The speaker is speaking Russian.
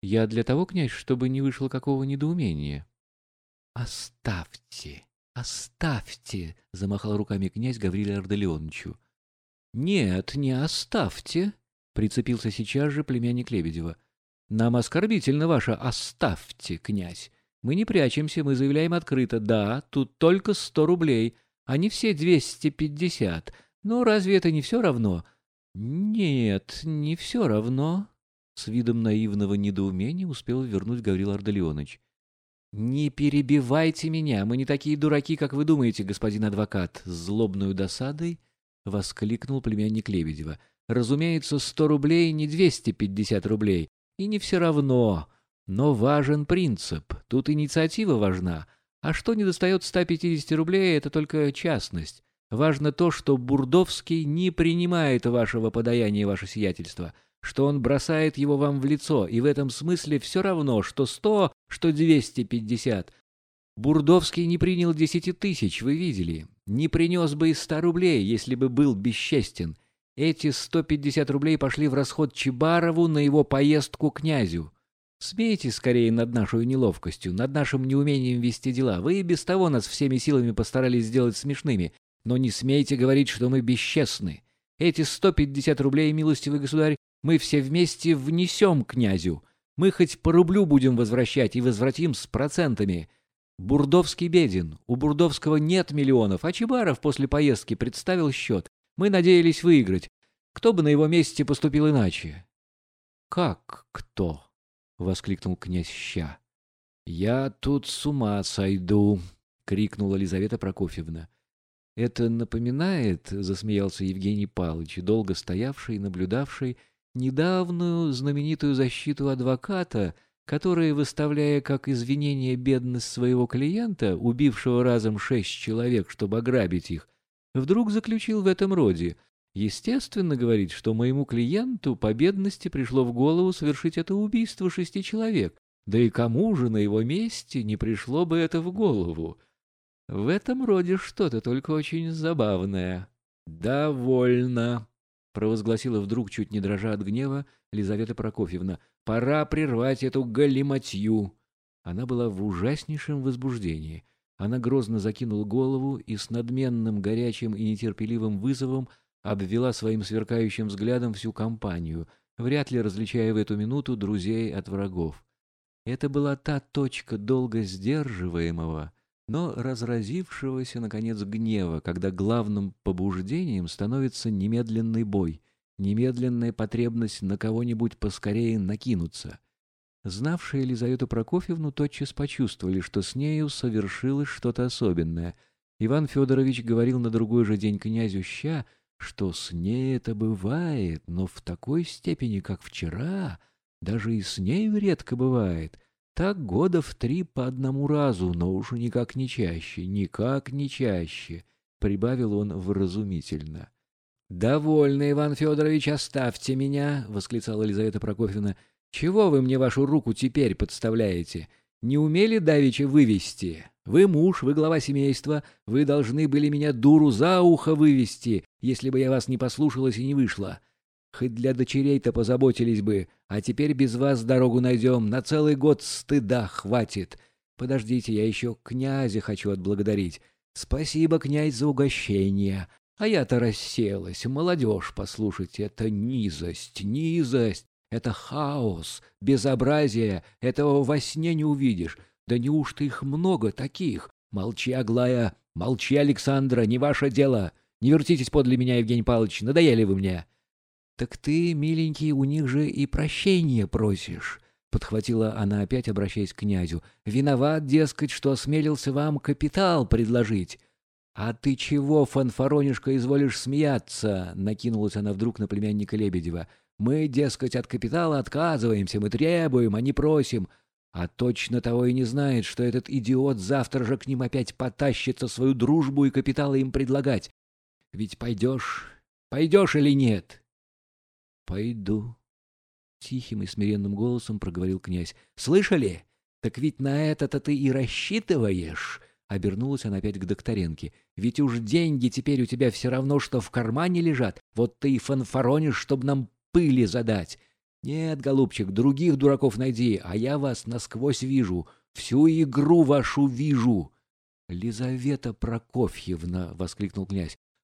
Я для того, князь, чтобы не вышло какого недоумения. «Оставьте, оставьте!» — замахал руками князь Гавриле Ардалионовичу. «Нет, не оставьте!» — прицепился сейчас же племянник Лебедева. «Нам оскорбительно ваше «оставьте, князь». Мы не прячемся, мы заявляем открыто. Да, тут только сто рублей, а не все двести пятьдесят. Но разве это не все равно?» «Нет, не все равно», — с видом наивного недоумения успел вернуть Гаврил Ардалионович. «Не перебивайте меня, мы не такие дураки, как вы думаете, господин адвокат!» С злобной досадой воскликнул племянник Лебедева. «Разумеется, сто рублей не двести пятьдесят рублей, и не все равно. Но важен принцип, тут инициатива важна. А что не достает 150 рублей, это только частность. Важно то, что Бурдовский не принимает вашего подаяния, ваше сиятельство, что он бросает его вам в лицо, и в этом смысле все равно, что сто, что двести пятьдесят. Бурдовский не принял десяти тысяч, вы видели. Не принес бы и ста рублей, если бы был бесчестен. Эти сто пятьдесят рублей пошли в расход Чебарову на его поездку к князю. Смейтесь скорее над нашей неловкостью, над нашим неумением вести дела. Вы и без того нас всеми силами постарались сделать смешными. Но не смейте говорить, что мы бесчестны. Эти сто пятьдесят рублей, милостивый государь, мы все вместе внесем князю. Мы хоть по рублю будем возвращать и возвратим с процентами. Бурдовский беден. У Бурдовского нет миллионов, а Чебаров после поездки представил счет. Мы надеялись выиграть. Кто бы на его месте поступил иначе? — Как кто? — воскликнул князь Ща. — Я тут с ума сойду! — крикнула Лизавета Прокофьевна. Это напоминает, — засмеялся Евгений Павлович, долго стоявший и наблюдавший недавнюю знаменитую защиту адвоката, который, выставляя как извинение бедность своего клиента, убившего разом шесть человек, чтобы ограбить их, вдруг заключил в этом роде. Естественно, говорит, что моему клиенту по бедности пришло в голову совершить это убийство шести человек. Да и кому же на его месте не пришло бы это в голову? В этом роде что-то только очень забавное. «Довольно», — провозгласила вдруг, чуть не дрожа от гнева, Лизавета Прокофьевна. «Пора прервать эту галиматью». Она была в ужаснейшем возбуждении. Она грозно закинула голову и с надменным, горячим и нетерпеливым вызовом обвела своим сверкающим взглядом всю компанию, вряд ли различая в эту минуту друзей от врагов. Это была та точка долго сдерживаемого, но разразившегося, наконец, гнева, когда главным побуждением становится немедленный бой, немедленная потребность на кого-нибудь поскорее накинуться. Знавшие Елизавету Прокофьевну тотчас почувствовали, что с нею совершилось что-то особенное. Иван Федорович говорил на другой же день князю Ща, что с ней это бывает, но в такой степени, как вчера, даже и с ней редко бывает — так года в три по одному разу, но уж никак не чаще, никак не чаще, — прибавил он вразумительно. — Довольно, Иван Федорович, оставьте меня, — восклицала Елизавета Прокофьевна. — Чего вы мне вашу руку теперь подставляете? Не умели давеча вывести? Вы муж, вы глава семейства, вы должны были меня дуру за ухо вывести, если бы я вас не послушалась и не вышла. Хоть для дочерей-то позаботились бы, а теперь без вас дорогу найдем, на целый год стыда хватит. Подождите, я еще князя хочу отблагодарить. Спасибо, князь, за угощение. А я-то расселась. Молодежь, послушайте, это низость, низость. Это хаос, безобразие. Этого во сне не увидишь. Да неужто их много таких? Молчи, Аглая, молчи, Александра, не ваше дело. Не вертитесь подле меня, Евгений Павлович, надоели вы мне. «Так ты, миленький, у них же и прощения просишь», — подхватила она опять, обращаясь к князю. «Виноват, дескать, что осмелился вам капитал предложить». «А ты чего, фанфаронишка, изволишь смеяться?» — накинулась она вдруг на племянника Лебедева. «Мы, дескать, от капитала отказываемся, мы требуем, а не просим. А точно того и не знает, что этот идиот завтра же к ним опять потащится свою дружбу и капиталы им предлагать. Ведь пойдешь, пойдешь или нет?» «Пойду», — тихим и смиренным голосом проговорил князь. «Слышали? Так ведь на это-то ты и рассчитываешь!» Обернулась она опять к докторенке. «Ведь уж деньги теперь у тебя все равно, что в кармане лежат. Вот ты и фанфаронишь, чтобы нам пыли задать. Нет, голубчик, других дураков найди, а я вас насквозь вижу, всю игру вашу вижу. Лизавета Прокофьевна, — воскликнул князь,